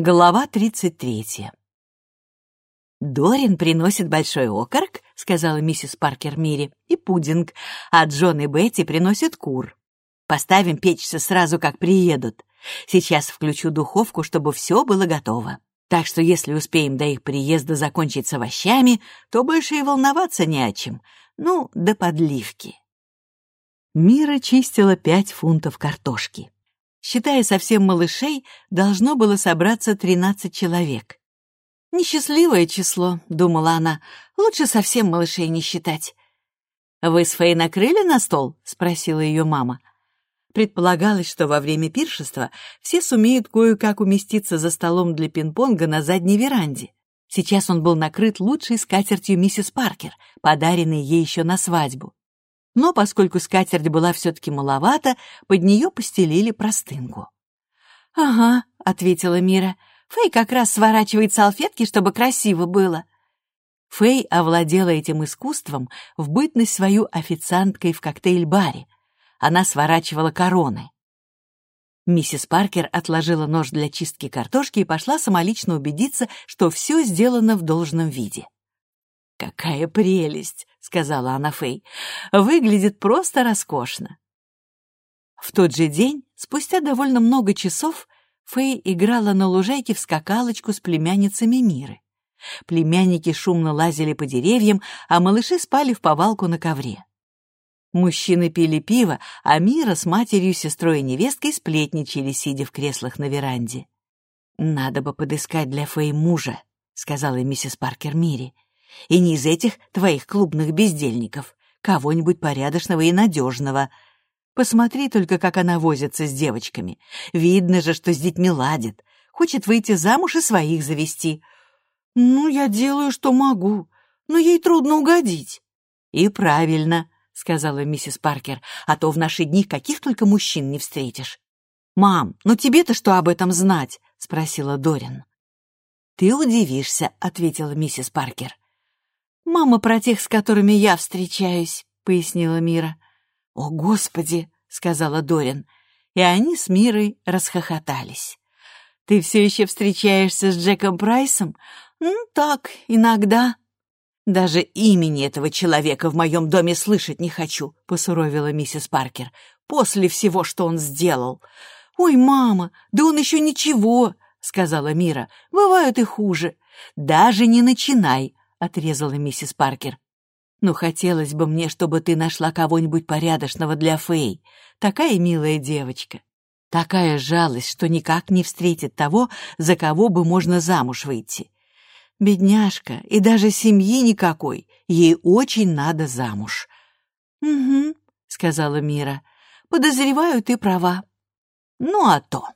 Глава 33. «Дорин приносит большой окорок», — сказала миссис Паркер Мири, — «и пудинг, а Джон и Бетти приносят кур. Поставим печься сразу, как приедут. Сейчас включу духовку, чтобы все было готово. Так что если успеем до их приезда закончить с овощами, то больше и волноваться не о чем. Ну, до подливки». Мира чистила пять фунтов картошки. Считая совсем малышей, должно было собраться тринадцать человек. «Несчастливое число», — думала она, — «лучше совсем малышей не считать». «Вы с Фэй накрыли на стол?» — спросила ее мама. Предполагалось, что во время пиршества все сумеют кое-как уместиться за столом для пинг-понга на задней веранде. Сейчас он был накрыт лучшей скатертью миссис Паркер, подаренной ей еще на свадьбу но поскольку скатерть была все-таки маловата, под нее постелили простынку. «Ага», — ответила Мира, — «Фэй как раз сворачивает салфетки, чтобы красиво было». Фэй овладела этим искусством в бытность свою официанткой в коктейль-баре. Она сворачивала короны. Миссис Паркер отложила нож для чистки картошки и пошла самолично убедиться, что все сделано в должном виде. «Какая прелесть!» — сказала она Фэй. «Выглядит просто роскошно». В тот же день, спустя довольно много часов, Фэй играла на лужайке в скакалочку с племянницами Миры. Племянники шумно лазили по деревьям, а малыши спали в повалку на ковре. Мужчины пили пиво, а Мира с матерью, сестрой и невесткой сплетничали, сидя в креслах на веранде. «Надо бы подыскать для Фэй мужа», — сказала миссис Паркер Мире. И не из этих твоих клубных бездельников, кого-нибудь порядочного и надежного. Посмотри только, как она возится с девочками. Видно же, что с детьми ладит. Хочет выйти замуж и своих завести. Ну, я делаю, что могу, но ей трудно угодить. И правильно, — сказала миссис Паркер, «а то в наши дни каких только мужчин не встретишь». «Мам, ну тебе-то что об этом знать?» — спросила Дорин. «Ты удивишься», — ответила миссис Паркер. «Мама про тех, с которыми я встречаюсь», — пояснила Мира. «О, Господи!» — сказала Дорин. И они с Мирой расхохотались. «Ты все еще встречаешься с Джеком Прайсом?» «Ну, так, иногда». «Даже имени этого человека в моем доме слышать не хочу», — посуровила миссис Паркер. «После всего, что он сделал». «Ой, мама, да он еще ничего», — сказала Мира. «Бывают и хуже». «Даже не начинай», — отрезала миссис Паркер. «Ну, хотелось бы мне, чтобы ты нашла кого-нибудь порядочного для Фэй. Такая милая девочка. Такая жалость, что никак не встретит того, за кого бы можно замуж выйти. Бедняжка, и даже семьи никакой. Ей очень надо замуж». «Угу», — сказала Мира. «Подозреваю, ты права». «Ну, а то».